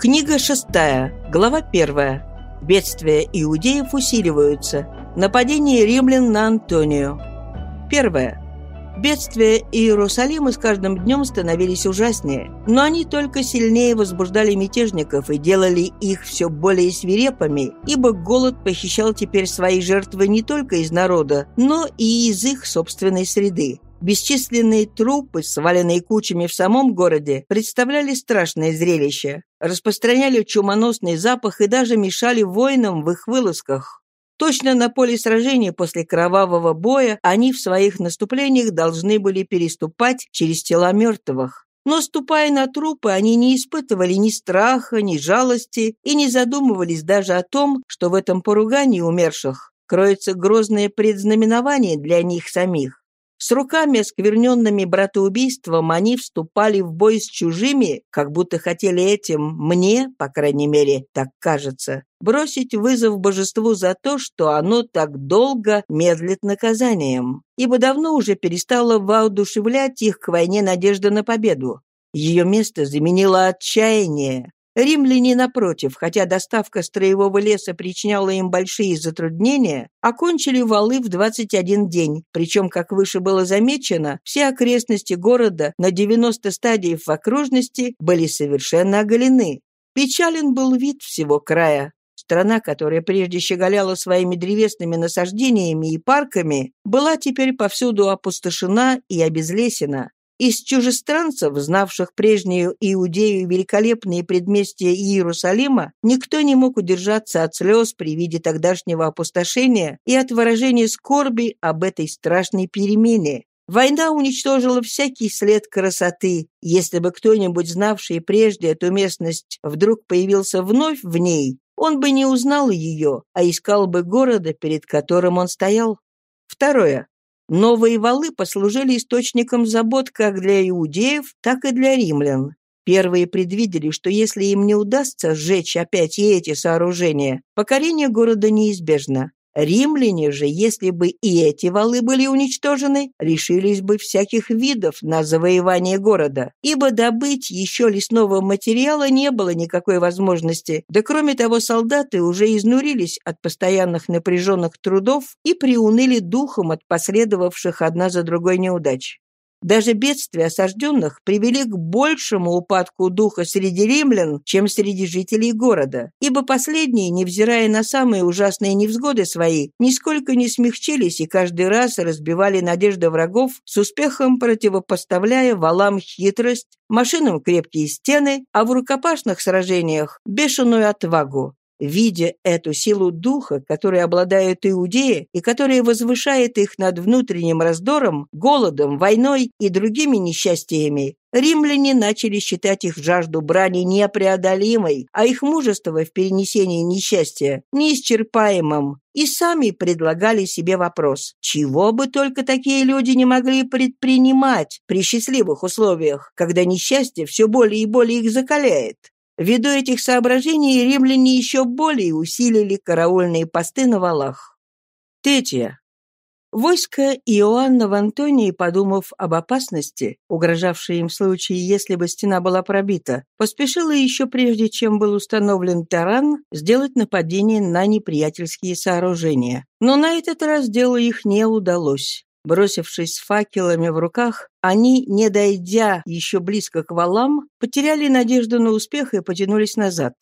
Книга шестая, глава первая. Бедствия иудеев усиливаются. Нападение римлян на Антонию. Первое. Бедствия Иерусалима с каждым днем становились ужаснее, но они только сильнее возбуждали мятежников и делали их все более свирепыми, ибо голод похищал теперь свои жертвы не только из народа, но и из их собственной среды. Бесчисленные трупы, сваленные кучами в самом городе, представляли страшное зрелище, распространяли чумоносный запах и даже мешали воинам в их вылазках. Точно на поле сражения после кровавого боя они в своих наступлениях должны были переступать через тела мертвых. Но, ступая на трупы, они не испытывали ни страха, ни жалости и не задумывались даже о том, что в этом поругании умерших кроется грозное предзнаменование для них самих. С руками, оскверненными братоубийством, они вступали в бой с чужими, как будто хотели этим мне, по крайней мере, так кажется, бросить вызов божеству за то, что оно так долго медлит наказанием, ибо давно уже перестало воодушевлять их к войне надежда на победу. Ее место заменило отчаяние, Римляне, напротив, хотя доставка строевого леса причиняла им большие затруднения, окончили валы в 21 день, причем, как выше было замечено, все окрестности города на 90 стадиев в окружности были совершенно оголены. Печален был вид всего края. Страна, которая прежде щеголяла своими древесными насаждениями и парками, была теперь повсюду опустошена и обезлесена. Из чужестранцев, знавших прежнюю Иудею великолепные предместья Иерусалима, никто не мог удержаться от слез при виде тогдашнего опустошения и от выражения скорби об этой страшной перемене. Война уничтожила всякий след красоты. Если бы кто-нибудь, знавший прежде эту местность, вдруг появился вновь в ней, он бы не узнал ее, а искал бы города, перед которым он стоял. Второе. Новые валы послужили источником забот как для иудеев, так и для римлян. Первые предвидели, что если им не удастся сжечь опять и эти сооружения, покорение города неизбежно. Римляне же, если бы и эти валы были уничтожены, лишились бы всяких видов на завоевание города, ибо добыть еще лесного материала не было никакой возможности, да кроме того солдаты уже изнурились от постоянных напряженных трудов и приуныли духом от последовавших одна за другой неудач. Даже бедствия осажденных привели к большему упадку духа среди римлян, чем среди жителей города, ибо последние, невзирая на самые ужасные невзгоды свои, нисколько не смягчились и каждый раз разбивали надежды врагов с успехом противопоставляя валам хитрость, машинам крепкие стены, а в рукопашных сражениях – бешеную отвагу. Видя эту силу духа, которой обладают иудеи и которая возвышает их над внутренним раздором, голодом, войной и другими несчастьями, римляне начали считать их жажду брани непреодолимой, а их мужество в перенесении несчастья неисчерпаемым, и сами предлагали себе вопрос, чего бы только такие люди не могли предпринимать при счастливых условиях, когда несчастье все более и более их закаляет. Ввиду этих соображений римляне еще более усилили караульные посты на валах. Третье. Войско Иоанна в Антонии, подумав об опасности, угрожавшей им в случае, если бы стена была пробита, поспешило еще прежде, чем был установлен таран, сделать нападение на неприятельские сооружения. Но на этот раз дело их не удалось. Бросившись с факелами в руках, они, не дойдя еще близко к валам, потеряли надежду на успех и потянулись назад.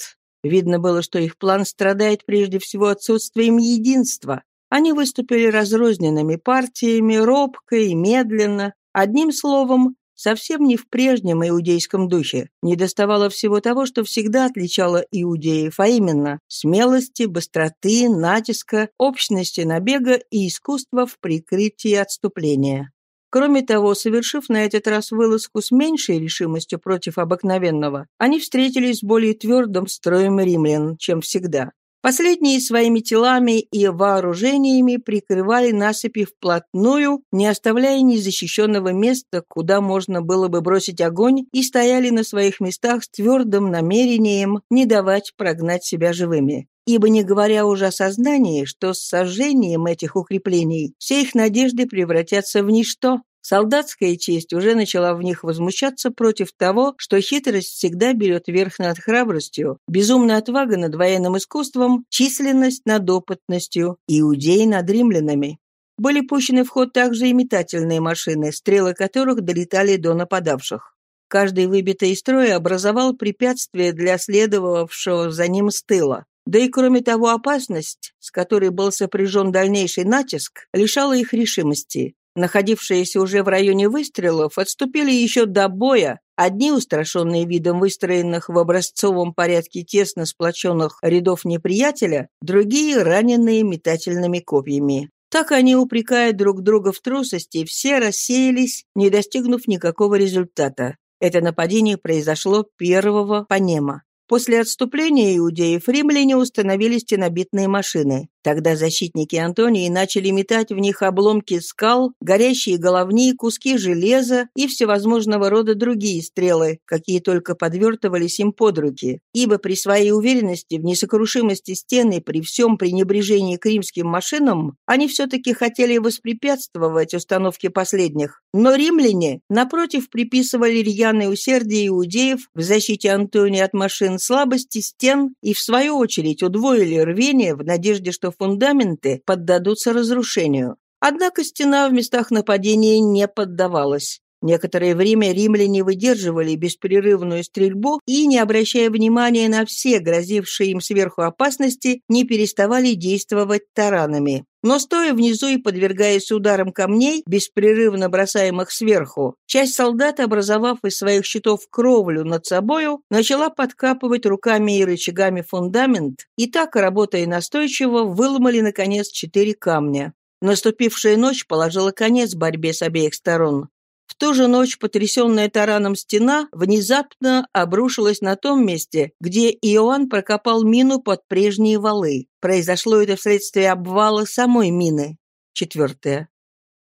Видно было, что их план страдает прежде всего отсутствием единства. Они выступили разрозненными партиями, робко и медленно. Одним словом, совсем не в прежнем иудейском духе. Не доставало всего того, что всегда отличало иудеев, а именно смелости, быстроты, натиска, общности набега и искусства в прикрытии отступления. Кроме того, совершив на этот раз вылазку с меньшей решимостью против обыкновенного, они встретились с более твердым строем римлян, чем всегда. Последние своими телами и вооружениями прикрывали насыпи вплотную, не оставляя незащищенного места, куда можно было бы бросить огонь, и стояли на своих местах с твердым намерением не давать прогнать себя живыми. Ибо не говоря уже о сознании, что с сожжением этих укреплений все их надежды превратятся в ничто, Солдатская честь уже начала в них возмущаться против того, что хитрость всегда берет верх над храбростью, безумная отвага над военным искусством, численность над опытностью, иудеи над римлянами. Были пущены в ход также и метательные машины, стрелы которых долетали до нападавших. Каждый выбитый из строя образовал препятствие для следовавшего за ним с тыла. Да и кроме того, опасность, с которой был сопряжен дальнейший натиск, лишала их решимости. Находившиеся уже в районе выстрелов отступили еще до боя, одни устрашенные видом выстроенных в образцовом порядке тесно сплоченных рядов неприятеля, другие раненые метательными копьями. Так они, упрекая друг друга в трусости, все рассеялись, не достигнув никакого результата. Это нападение произошло первого по Немо. После отступления иудеев римляне установили стенобитные машины. Тогда защитники Антонии начали метать в них обломки скал, горящие головни, куски железа и всевозможного рода другие стрелы, какие только подвертывались им под руки. Ибо при своей уверенности в несокрушимости стены при всем пренебрежении к римским машинам, они все-таки хотели воспрепятствовать установке последних. Но римляне, напротив, приписывали рьяное усердие иудеев в защите Антонии от машин слабости стен и, в свою очередь, удвоили рвение в надежде, что фундаменты поддадутся разрушению. Однако стена в местах нападения не поддавалась. Некоторое время римляне выдерживали беспрерывную стрельбу и, не обращая внимания на все грозившие им сверху опасности, не переставали действовать таранами. Но стоя внизу и подвергаясь ударам камней, беспрерывно бросаемых сверху, часть солдат, образовав из своих щитов кровлю над собою, начала подкапывать руками и рычагами фундамент, и так, работая настойчиво, выломали, наконец, четыре камня. Наступившая ночь положила конец борьбе с обеих сторон. Ту же ночь потрясенная тараном стена внезапно обрушилась на том месте, где Иоанн прокопал мину под прежние валы. Произошло это вследствие обвала самой мины. Четвертое.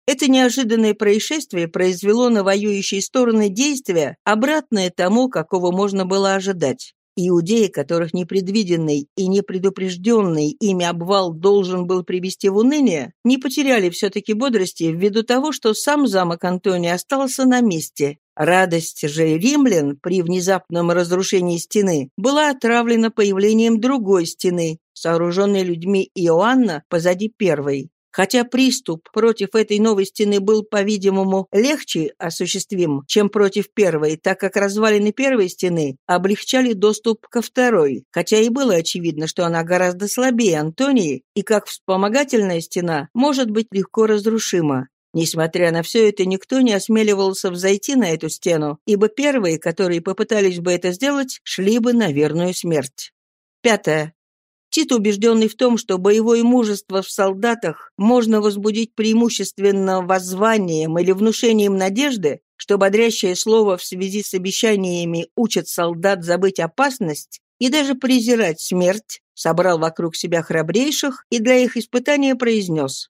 Это неожиданное происшествие произвело на воюющие стороны действия, обратное тому, какого можно было ожидать. Иудеи, которых непредвиденный и непредупрежденный ими обвал должен был привести в уныние, не потеряли все-таки бодрости ввиду того, что сам замок Антония остался на месте. Радость же римлян при внезапном разрушении стены была отравлена появлением другой стены, сооруженной людьми Иоанна позади первой. Хотя приступ против этой новой стены был, по-видимому, легче осуществим, чем против первой, так как развалины первой стены облегчали доступ ко второй, хотя и было очевидно, что она гораздо слабее Антонии и как вспомогательная стена может быть легко разрушима. Несмотря на все это, никто не осмеливался взойти на эту стену, ибо первые, которые попытались бы это сделать, шли бы на верную смерть. Пятое. Тит, убежденный в том, что боевое мужество в солдатах можно возбудить преимущественно воззванием или внушением надежды, что бодрящее слово в связи с обещаниями учит солдат забыть опасность и даже презирать смерть, собрал вокруг себя храбрейших и для их испытания произнес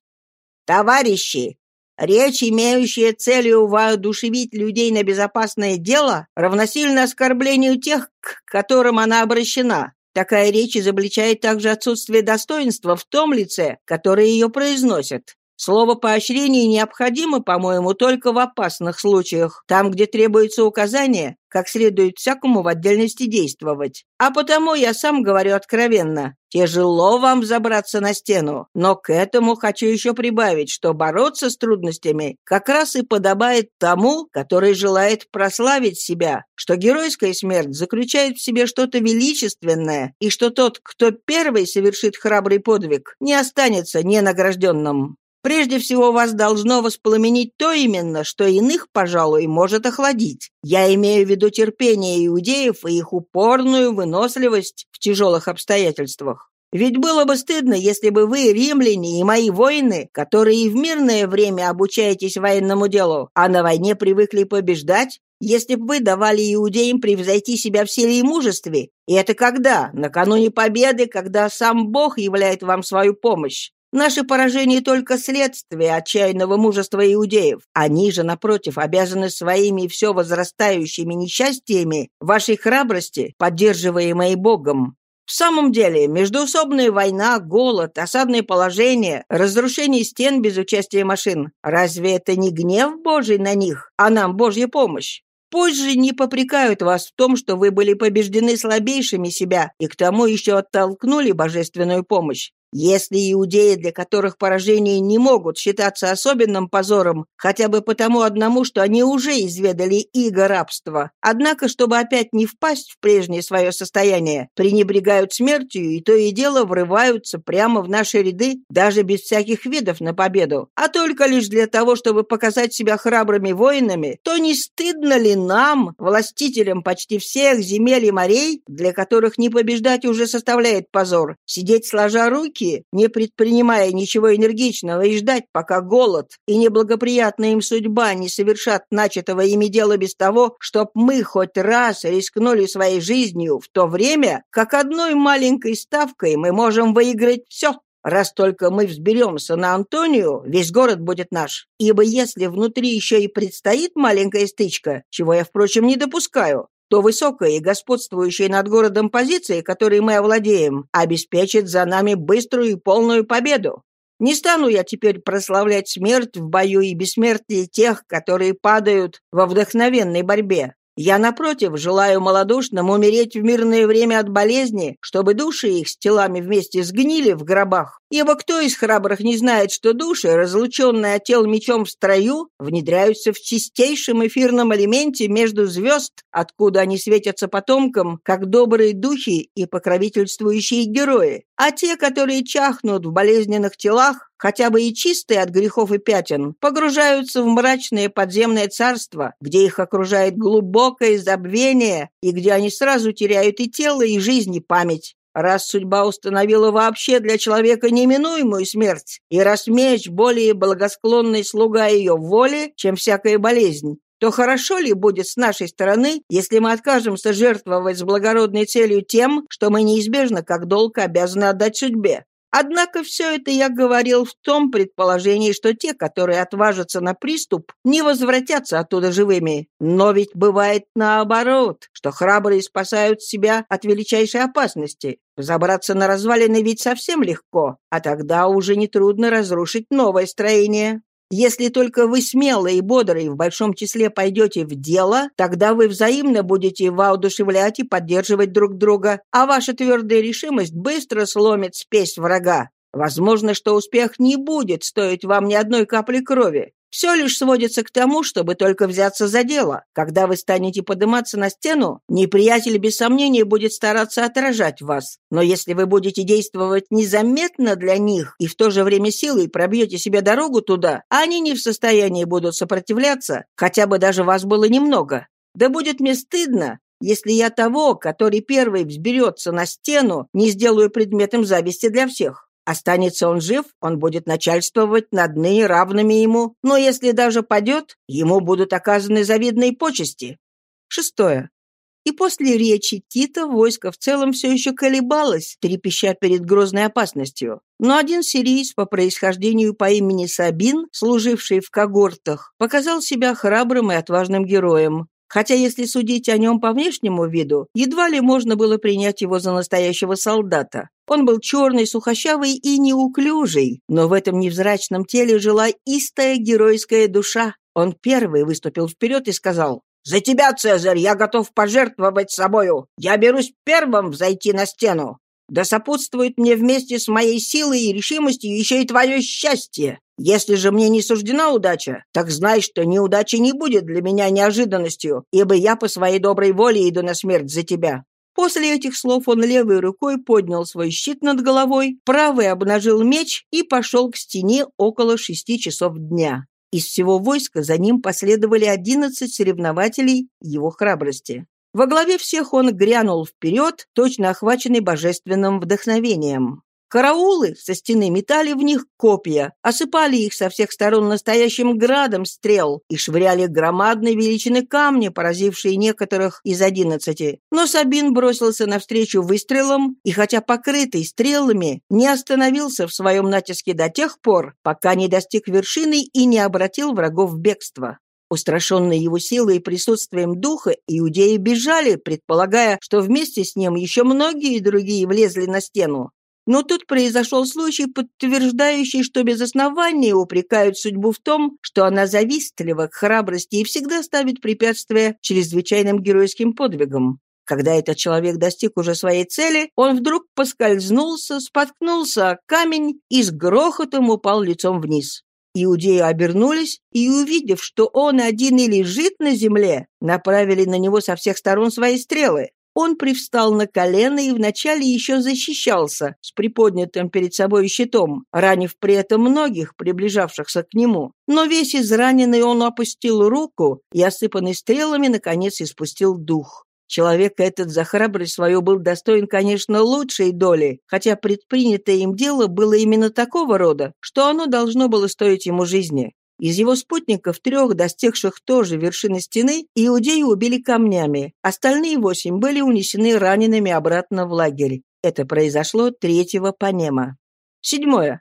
«Товарищи, речь, имеющая целью воодушевить людей на безопасное дело, равносильно оскорблению тех, к которым она обращена. Такая речь изобличает также отсутствие достоинства в том лице, которое ее произносит. Слово поощрение необходимо, по-моему, только в опасных случаях, там, где требуется указание, как следует всякому в отдельности действовать. А потому я сам говорю откровенно. Тяжело вам забраться на стену, но к этому хочу еще прибавить, что бороться с трудностями как раз и подобает тому, который желает прославить себя, что геройская смерть заключает в себе что-то величественное, и что тот, кто первый совершит храбрый подвиг, не останется ненагражденным. Прежде всего вас должно воспламенить то именно, что иных, пожалуй, может охладить. Я имею в виду терпение иудеев и их упорную выносливость в тяжелых обстоятельствах. Ведь было бы стыдно, если бы вы, римляне и мои воины, которые и в мирное время обучаетесь военному делу, а на войне привыкли побеждать, если бы вы давали иудеям превзойти себя в силе и мужестве. И это когда? Накануне победы, когда сам Бог являет вам свою помощь. Наше поражение только следствие отчаянного мужества иудеев. Они же, напротив, обязаны своими все возрастающими несчастьями вашей храбрости, поддерживаемой Богом. В самом деле, междуусобная война, голод, осадное положение, разрушение стен без участия машин – разве это не гнев Божий на них, а нам Божья помощь? Пусть же не попрекают вас в том, что вы были побеждены слабейшими себя и к тому еще оттолкнули божественную помощь. Если иудеи, для которых поражения не могут считаться особенным позором, хотя бы потому одному, что они уже изведали иго рабства, однако, чтобы опять не впасть в прежнее свое состояние, пренебрегают смертью и то и дело врываются прямо в наши ряды, даже без всяких видов на победу, а только лишь для того, чтобы показать себя храбрыми воинами, то не стыдно ли нам, властителям почти всех земель и морей, для которых не побеждать уже составляет позор, сидеть сложа руки руки, не предпринимая ничего энергичного, и ждать, пока голод и неблагоприятная им судьба не совершат начатого ими дела без того, чтоб мы хоть раз рискнули своей жизнью в то время, как одной маленькой ставкой мы можем выиграть все. Раз только мы взберемся на Антонию, весь город будет наш. Ибо если внутри еще и предстоит маленькая стычка, чего я, впрочем, не допускаю, то высокая и господствующая над городом позиции, которые мы овладеем, обеспечит за нами быструю и полную победу. Не стану я теперь прославлять смерть в бою и бессмертие тех, которые падают во вдохновенной борьбе. Я, напротив, желаю малодушным умереть в мирное время от болезни, чтобы души их с телами вместе сгнили в гробах. Ибо кто из храбрых не знает, что души, разлученные от тел мечом в строю, внедряются в чистейшем эфирном элементе между звезд, откуда они светятся потомкам, как добрые духи и покровительствующие герои. А те, которые чахнут в болезненных телах, хотя бы и чистые от грехов и пятен, погружаются в мрачное подземное царство, где их окружает глубокое забвение и где они сразу теряют и тело, и жизнь, и память. Раз судьба установила вообще для человека неминуемую смерть, и раз меч более благосклонный слуга ее воли, чем всякая болезнь, то хорошо ли будет с нашей стороны, если мы откажемся жертвовать с благородной целью тем, что мы неизбежно как долг обязаны отдать судьбе? Однако все это я говорил в том предположении, что те, которые отважатся на приступ, не возвратятся оттуда живыми. Но ведь бывает наоборот, что храбрые спасают себя от величайшей опасности. Забраться на развалины ведь совсем легко, а тогда уже нетрудно разрушить новое строение. Если только вы смелые и бодрые в большом числе пойдете в дело, тогда вы взаимно будете воодушевлять и поддерживать друг друга, а ваша твердая решимость быстро сломит спесь врага. Возможно, что успех не будет стоить вам ни одной капли крови. Все лишь сводится к тому, чтобы только взяться за дело. Когда вы станете подниматься на стену, неприятель без сомнения будет стараться отражать вас. Но если вы будете действовать незаметно для них и в то же время силой пробьете себе дорогу туда, они не в состоянии будут сопротивляться, хотя бы даже вас было немного. Да будет мне стыдно, если я того, который первый взберется на стену, не сделаю предметом зависти для всех. Останется он жив, он будет начальствовать над ныне равными ему, но если даже падет, ему будут оказаны завидные почести. Шестое. И после речи Тита войско в целом все еще колебалось, трепеща перед грозной опасностью. Но один сириец по происхождению по имени Сабин, служивший в когортах, показал себя храбрым и отважным героем. Хотя, если судить о нем по внешнему виду, едва ли можно было принять его за настоящего солдата. Он был черный, сухощавый и неуклюжий, но в этом невзрачном теле жила истая геройская душа. Он первый выступил вперед и сказал, «За тебя, Цезарь, я готов пожертвовать собою. Я берусь первым взойти на стену. Да сопутствует мне вместе с моей силой и решимостью еще и твое счастье. Если же мне не суждена удача, так знай, что неудача не будет для меня неожиданностью, ибо я по своей доброй воле иду на смерть за тебя». После этих слов он левой рукой поднял свой щит над головой, правой обнажил меч и пошел к стене около шести часов дня. Из всего войска за ним последовали одиннадцать соревнователей его храбрости. Во главе всех он грянул вперед, точно охваченный божественным вдохновением. Караулы со стены метали в них копья, осыпали их со всех сторон настоящим градом стрел и швыряли громадной величины камни, поразившие некоторых из одиннадцати. Но Сабин бросился навстречу выстрелам и, хотя покрытый стрелами, не остановился в своем натиске до тех пор, пока не достиг вершины и не обратил врагов в бегство. Устрашенные его силой и присутствием духа, иудеи бежали, предполагая, что вместе с ним еще многие другие влезли на стену. Но тут произошел случай, подтверждающий, что без основания упрекают судьбу в том, что она завистлива к храбрости и всегда ставит препятствия чрезвычайным геройским подвигам. Когда этот человек достиг уже своей цели, он вдруг поскользнулся, споткнулся о камень и с грохотом упал лицом вниз. Иудеи обернулись и, увидев, что он один и лежит на земле, направили на него со всех сторон свои стрелы. Он привстал на колено и вначале еще защищался с приподнятым перед собой щитом, ранив при этом многих, приближавшихся к нему. Но весь израненный он опустил руку и, осыпанный стрелами, наконец испустил дух. Человек этот за храбрость свою был достоин, конечно, лучшей доли, хотя предпринятое им дело было именно такого рода, что оно должно было стоить ему жизни. Из его спутников трех, достигших тоже вершины стены, иудеи убили камнями. Остальные восемь были унесены ранеными обратно в лагерь. Это произошло третьего Панема. Седьмое.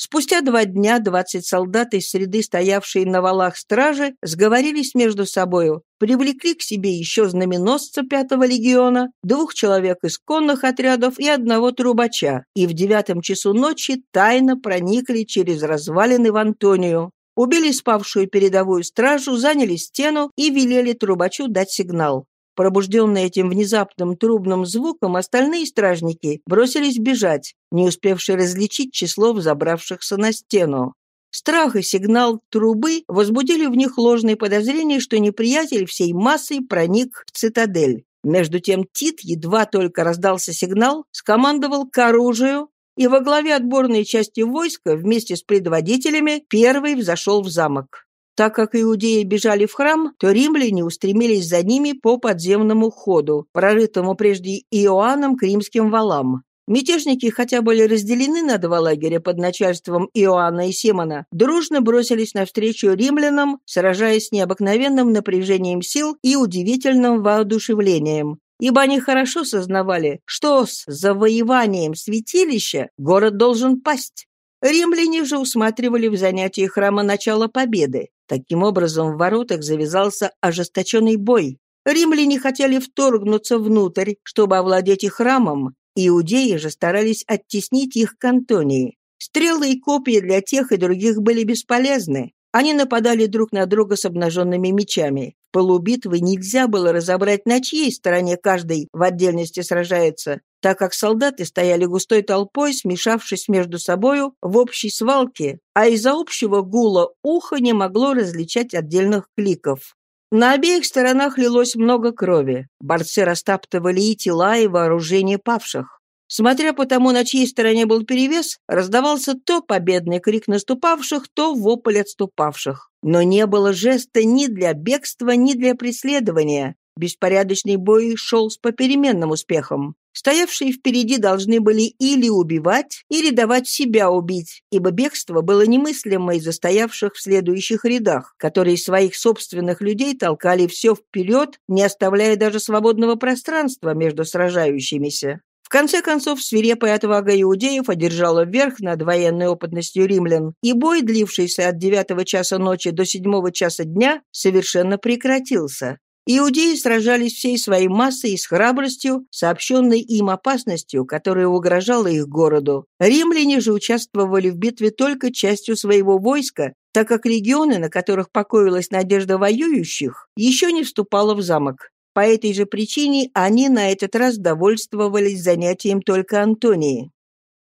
Спустя два дня двадцать солдат из среды, стоявшие на валах стражи, сговорились между собою, привлекли к себе еще знаменосца пятого легиона, двух человек из конных отрядов и одного трубача, и в девятом часу ночи тайно проникли через развалины в Антонию, убили спавшую передовую стражу, заняли стену и велели трубачу дать сигнал. Пробужденные этим внезапным трубным звуком, остальные стражники бросились бежать, не успевшие различить число взобравшихся на стену. Страх и сигнал трубы возбудили в них ложные подозрения, что неприятель всей массой проник в цитадель. Между тем Тит, едва только раздался сигнал, скомандовал к оружию, и во главе отборной части войска вместе с предводителями первый взошел в замок. Так как иудеи бежали в храм, то римляне устремились за ними по подземному ходу, прорытому прежде Иоанном к римским валам. Мятежники, хотя были разделены на два лагеря под начальством Иоанна и Симона, дружно бросились навстречу римлянам, сражаясь с необыкновенным напряжением сил и удивительным воодушевлением ибо они хорошо сознавали, что с завоеванием святилища город должен пасть. Римляне же усматривали в занятии храма начало победы. Таким образом, в воротах завязался ожесточенный бой. Римляне хотели вторгнуться внутрь, чтобы овладеть их храмом, иудеи же старались оттеснить их к Антонии. Стрелы и копья для тех и других были бесполезны. Они нападали друг на друга с обнаженными мечами. В полубитвы нельзя было разобрать, на чьей стороне каждый в отдельности сражается, так как солдаты стояли густой толпой, смешавшись между собою в общей свалке, а из-за общего гула ухо не могло различать отдельных кликов. На обеих сторонах лилось много крови. Борцы растаптывали и тела, и вооружение павших. Смотря по тому, на чьей стороне был перевес, раздавался то победный крик наступавших, то вопль отступавших. Но не было жеста ни для бегства, ни для преследования. Беспорядочный бой шел с попеременным успехом. Стоявшие впереди должны были или убивать, или давать себя убить, ибо бегство было немыслимо из застоявших в следующих рядах, которые своих собственных людей толкали все вперед, не оставляя даже свободного пространства между сражающимися. В конце концов, свирепая отвага иудеев одержала верх над военной опытностью римлян, и бой, длившийся от девятого часа ночи до седьмого часа дня, совершенно прекратился. Иудеи сражались всей своей массой и с храбростью, сообщенной им опасностью, которая угрожала их городу. Римляне же участвовали в битве только частью своего войска, так как легионы, на которых покоилась надежда воюющих, еще не вступала в замок. По этой же причине они на этот раз довольствовались занятием только Антонии.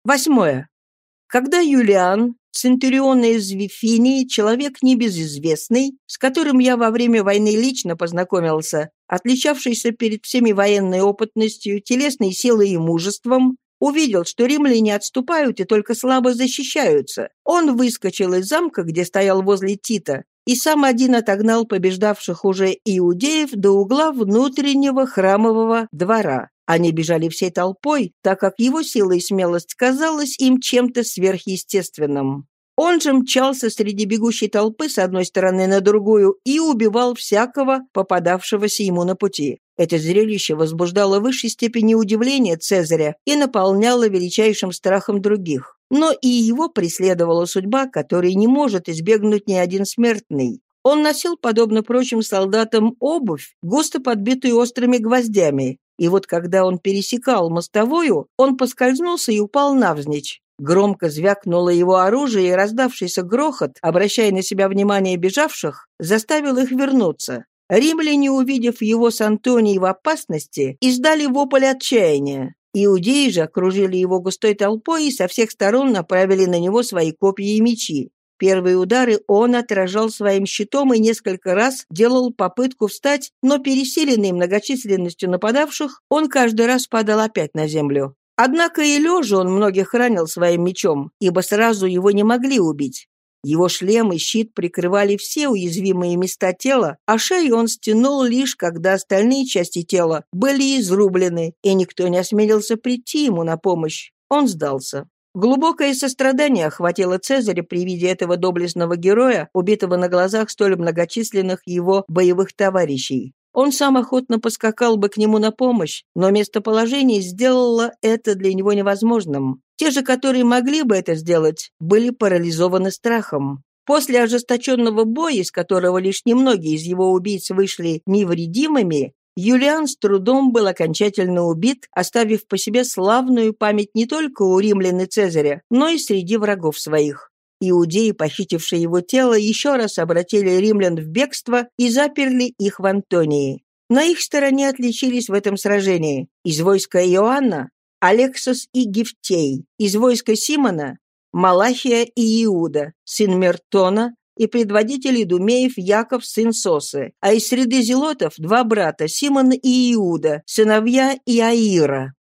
Восьмое. Когда Юлиан, центурион из Вифинии, человек небезызвестный, с которым я во время войны лично познакомился, отличавшийся перед всеми военной опытностью, телесной силой и мужеством, увидел, что римляне отступают и только слабо защищаются. Он выскочил из замка, где стоял возле Тита, и сам один отогнал побеждавших уже иудеев до угла внутреннего храмового двора. Они бежали всей толпой, так как его сила и смелость казалась им чем-то сверхъестественным. Он же мчался среди бегущей толпы с одной стороны на другую и убивал всякого, попадавшегося ему на пути. Это зрелище возбуждало в высшей степени удивление Цезаря и наполняло величайшим страхом других. Но и его преследовала судьба, которой не может избегнуть ни один смертный. Он носил, подобно прочим солдатам, обувь, густо подбитую острыми гвоздями. И вот когда он пересекал мостовую, он поскользнулся и упал навзничь. Громко звякнуло его оружие, и раздавшийся грохот, обращая на себя внимание бежавших, заставил их вернуться. Римляне, увидев его с Антонией в опасности, издали вопль отчаяния. Иудеи же окружили его густой толпой и со всех сторон направили на него свои копья и мечи. Первые удары он отражал своим щитом и несколько раз делал попытку встать, но пересиленный многочисленностью нападавших, он каждый раз падал опять на землю. Однако и лежа он многих ранил своим мечом, ибо сразу его не могли убить. Его шлем и щит прикрывали все уязвимые места тела, а шею он стянул лишь, когда остальные части тела были изрублены, и никто не осмелился прийти ему на помощь. Он сдался. Глубокое сострадание охватило Цезаря при виде этого доблестного героя, убитого на глазах столь многочисленных его боевых товарищей. Он сам охотно поскакал бы к нему на помощь, но местоположение сделало это для него невозможным. Те же, которые могли бы это сделать, были парализованы страхом. После ожесточенного боя, из которого лишь немногие из его убийц вышли невредимыми, Юлиан с трудом был окончательно убит, оставив по себе славную память не только у римлян и Цезаря, но и среди врагов своих. Иудеи, похитившие его тело, еще раз обратили римлян в бегство и заперли их в Антонии. На их стороне отличились в этом сражении из войска Иоанна Алексос и Гифтей, из войска Симона Малахия и Иуда, сын Мертона, и предводитель Идумеев Яков, сын Сосы, а из среды зелотов два брата Симон и Иуда, сыновья Иаира.